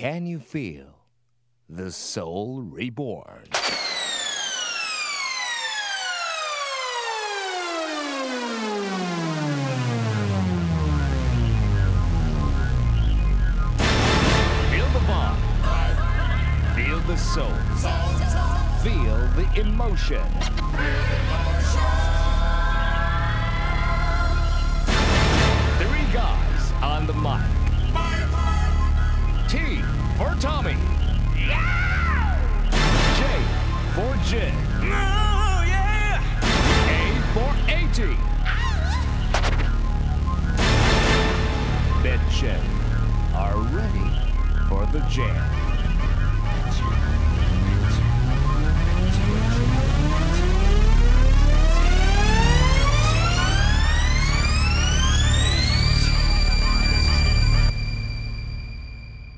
Can you feel the soul reborn? Feel the vibe. Feel the soul. Feel the emotion. Three guys on the mic. T for Tommy. J for Jay. A for AT. Betcha are ready for the jam.